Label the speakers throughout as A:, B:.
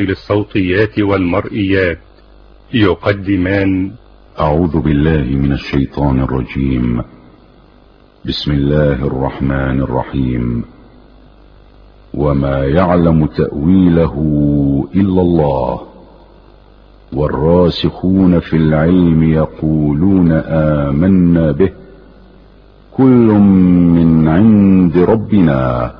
A: للصوتيات والمرئيات. يقدمان.
B: أعوذ بالله من الشيطان الرجيم. بسم الله الرحمن الرحيم. وما يعلم تأويله إلا الله. والراسخون في العلم يقولون آمنا به. كل من عند ربنا.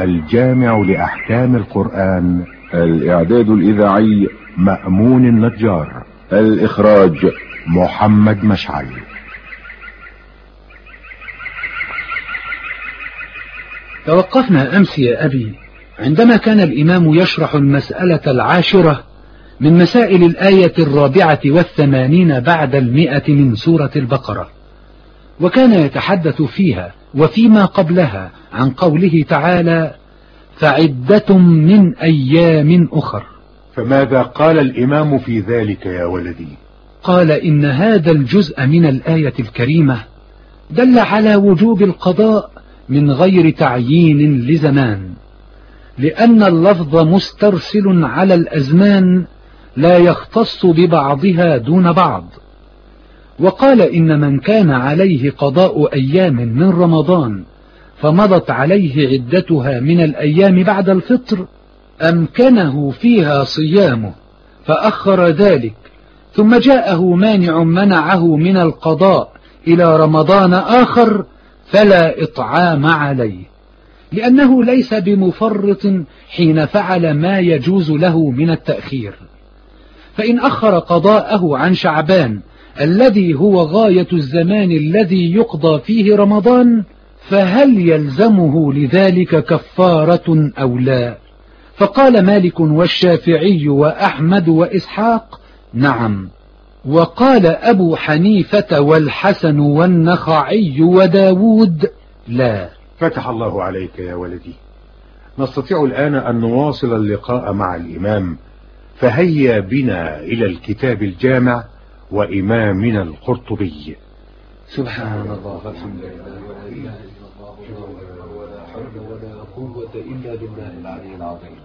C: الجامع لأحكام القرآن.
B: الإعداد الإذاعي
C: مأمون النجار.
B: الإخراج
C: محمد مشعل.
D: توقفنا أمس يا أبي. عندما كان الإمام يشرح المسألة العاشرة من مسائل الآية الرابعة والثمانين بعد المئة من سورة البقرة وكان يتحدث فيها وفيما قبلها عن قوله تعالى فعدة من أيام أخر.
C: فماذا قال الإمام في ذلك يا ولدي؟
D: قال إن هذا الجزء من الآية الكريمة دل على وجوب القضاء من غير تعيين لزمان لأن اللفظ مسترسل على الأزمان لا يختص ببعضها دون بعض. وقال إن من كان عليه قضاء أيام من رمضان فمضت عليه عدتها من الأيام بعد الفطر أمكنه فيها صيامه فأخر ذلك ثم جاءه مانع منعه من القضاء إلى رمضان آخر فلا إطعام عليه لأنه ليس بمفرط حين فعل ما يجوز له من التأخير فإن أخر قضاءه عن شعبان الذي هو غاية الزمان الذي يقضى فيه رمضان فهل يلزمه لذلك كفارة أو لا؟ فقال مالك والشافعي وأحمد وإسحاق نعم. وقال أبو حنيفة والحسن والنخعي وداود لا.
C: فتح الله عليك يا ولدي. نستطيع الآن أن نواصل اللقاء مع الإمام فهيا بنا إلى الكتاب الجامع وإمامنا القرطبي.
D: سبحان الله والحمد لله ولا إله إلا الله ولا حول ولا قوة إلا بالله العلي العظيم.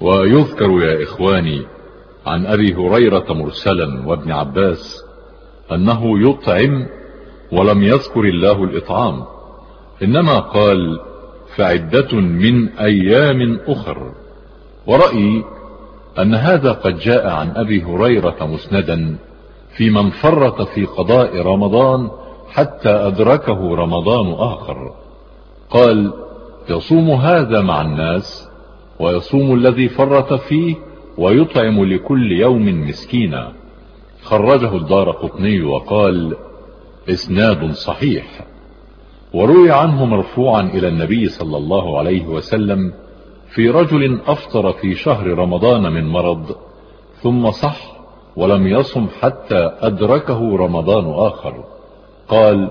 E: ويذكر يا إخواني عن أبي هريرة مرسلا وابن عباس أنه يطعم ولم يذكر الله الإطعام إنما قال فعدة من أيام أخر. ورأيي أن هذا قد جاء عن أبي هريرة مسندا في من فرط في قضاء رمضان حتى أدركه رمضان آخر. قال يصوم هذا مع الناس ويصوم الذي فرط فيه ويطعم لكل يوم مسكينا. خرجه الدار قطني وقال إسناد صحيح. وروي عنه مرفوعا إلى النبي صلى الله عليه وسلم في رجل أفطر في شهر رمضان من مرض ثم صح ولم يصم حتى أدركه رمضان آخر. قال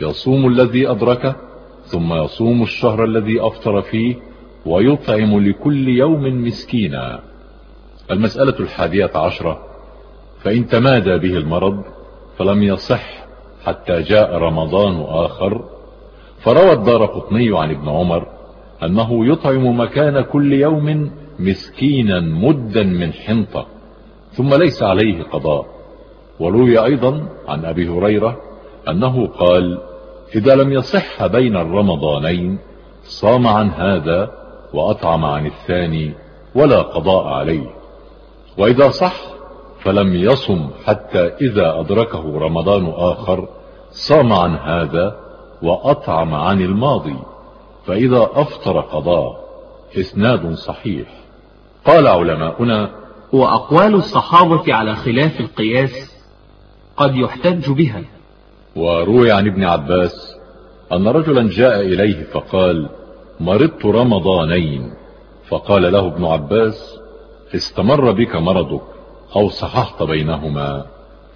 E: يصوم الذي أدركه ثم يصوم الشهر الذي أفطر فيه ويطعم لكل يوم مسكينا. المسألة الحادية عشرة فإن تمادى به المرض فلم يصح حتى جاء رمضان آخر. فروى الدار قطني عن ابن عمر أنه يطعم مكان كل يوم مسكينا مدا من حنطة ثم ليس عليه قضاء. وروي أيضا عن أبي هريرة أنه قال إذا لم يصح بين الرمضانين صام عن هذا وأطعم عن الثاني ولا قضاء عليه. وإذا صح فلم يصم حتى إذا أدركه رمضان آخر صام عن هذا وأطعم عن الماضي. فإذا أفطر قضاء إسناد صحيح. قال علماؤنا
F: وأقوال الصحابة على خلاف القياس قد يحتج بها.
E: وروي عن ابن عباس أن رجلا جاء إليه فقال مرضت رمضانين فقال له ابن عباس استمر بك مرضك أو صححت بينهما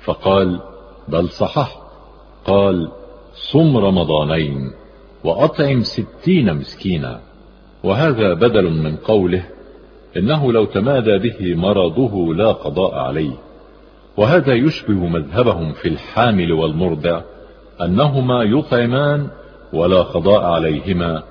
E: فقال بل صححت قال صم رمضانين وأطعم ستين مسكينا. وهذا بدل من قوله إنه لو تمادى به مرضه لا قضاء عليه. وهذا يشبه مذهبهم في الحامل والمرضع أنهما يطعمان ولا قضاء عليهما.